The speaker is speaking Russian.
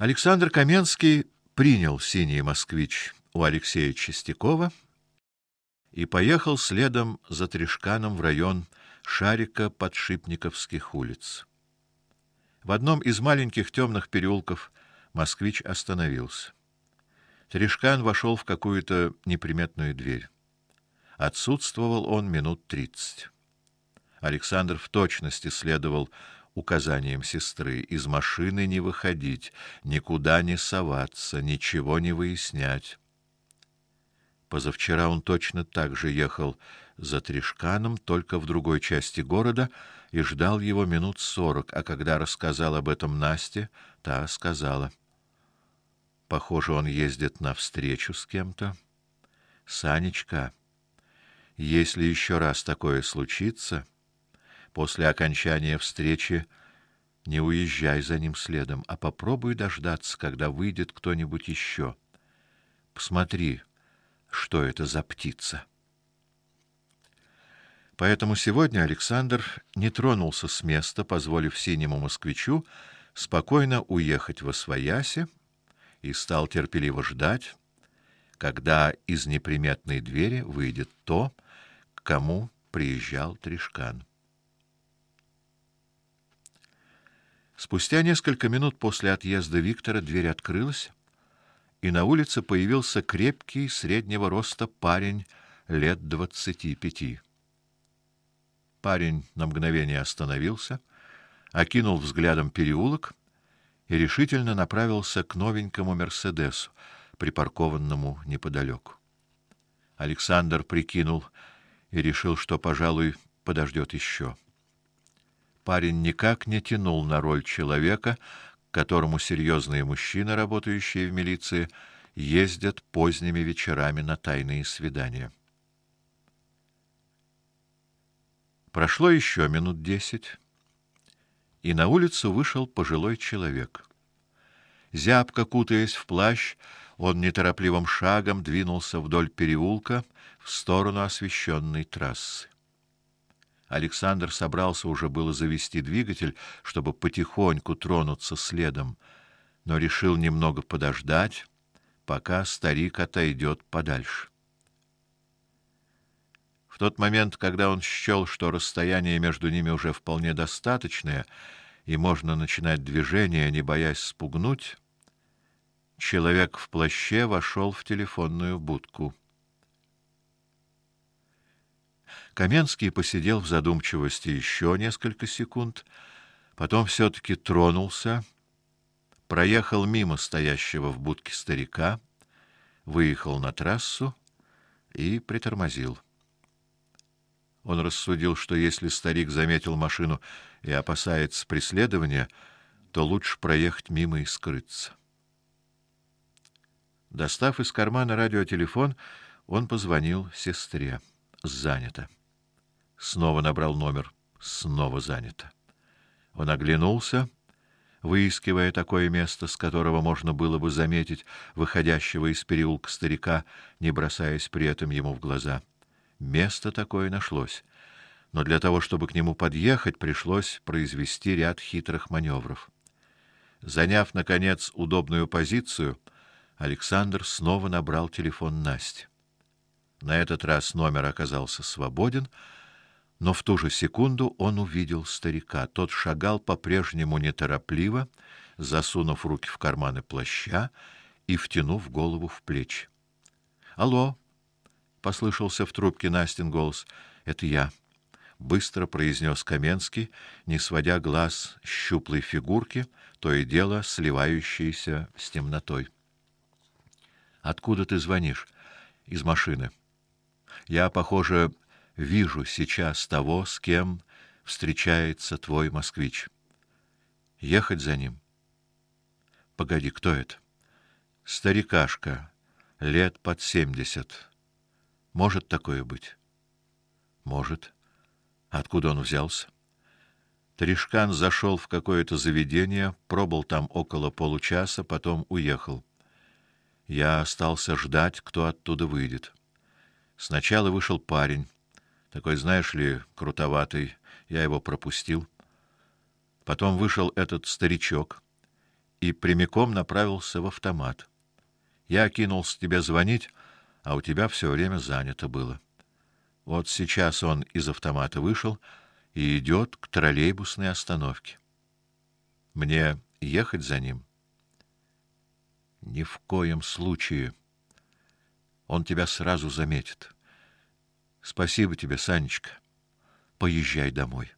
Александр Каменский принял синий москвич у Алексея Чистякова и поехал следом за Трешканом в район Шарика подшипниковских улиц. В одном из маленьких темных переулков москвич остановился. Трешкан вошел в какую-то неприметную дверь. Отсутствовал он минут тридцать. Александр в точности следовал указаниям сестры: из машины не выходить, никуда не соваться, ничего не выяснять. Позавчера он точно так же ехал за Трешканом, только в другой части города, и ждал его минут сорок, а когда рассказал об этом Насте, та сказала: "Похоже, он ездит на встречу с кем-то. Санечка, если еще раз такое случится, после окончания встречи не уезжай за ним следом, а попробуй дождаться, когда выйдет кто-нибудь еще. Посмотри, что это за птица. Поэтому сегодня Александр не тронулся с места, позволив синему москвичу спокойно уехать во свояси и стал терпеливо ждать, когда из неприметной двери выйдет то, к кому приезжал Тришкан. Спустя несколько минут после отъезда Виктора дверь открылась, и на улице появился крепкий, среднего роста парень лет двадцати пяти. Парень на мгновение остановился, окинул взглядом переулок и решительно направился к новенькому Мерседесу, припаркованному неподалеку. Александр прикинул и решил, что, пожалуй, подождет еще. Парень никак не тянул на роль человека, которому серьезные мужчины, работающие в милиции, ездят поздними вечерами на тайные свидания. Прошло еще минут десять, и на улицу вышел пожилой человек. Зябко кутаясь в плащ, он неторопливым шагом двинулся вдоль переулка в сторону освещенной трассы. Александр собрался уже было завести двигатель, чтобы потихоньку тронуться следом, но решил немного подождать, пока старик отойдет подальше. В тот момент, когда он счел, что расстояние между ними уже вполне достаточное и можно начинать движение, не боясь спугнуть, человек в плаще вошел в телефонную будку. Каменский посидел в задумчивости еще несколько секунд, потом все таки тронулся, проехал мимо стоящего в будке старика, выехал на трассу и притормозил. Он рассудил, что если старик заметил машину и опасается преследования, то лучше проехать мимо и скрыться. Достав из кармана радиотелефон, он позвонил сестре. Занято. Снова набрал номер. Снова занято. Он оглянулся, выискивая такое место, с которого можно было бы заметить выходящего из переулка старика, не бросаясь при этом ему в глаза. Место такое нашлось, но для того, чтобы к нему подъехать, пришлось произвести ряд хитрых маневров. Заняв наконец удобную позицию, Александр снова набрал телефон Насти. На этот раз номер оказался свободен, но в ту же секунду он увидел старика. Тот шагал по-прежнему неторопливо, засунув руки в карманы плаща и втянув голову в плечи. "Алло", послышался в трубке Настин голос. "Это я", быстро произнес Каменский, не сводя глаз с щуплой фигурки, то и дело сливающейся с темнотой. "Откуда ты звонишь?" "Из машины". "Я, похоже, вижу сейчас того, с кем встречается твой москвич. Ехать за ним. Погоди, кто это? Старикашка, лет под семьдесят. Может такое быть? Может. Откуда он взялся? Тришкан зашел в какое-то заведение, пробыл там около получаса, потом уехал. Я остался ждать, кто оттуда выйдет. Сначала вышел парень такой, знаешь ли, крутоватый. Я его пропустил. Потом вышел этот старичок и прямиком направился в автомат. Я кинулся тебе звонить, а у тебя все время занято было. Вот сейчас он из автомата вышел и идет к троллейбусной остановке. Мне ехать за ним? Ни в коем случае. Он тебя сразу заметит. Спасибо тебе, Санечка. Поезжай домой.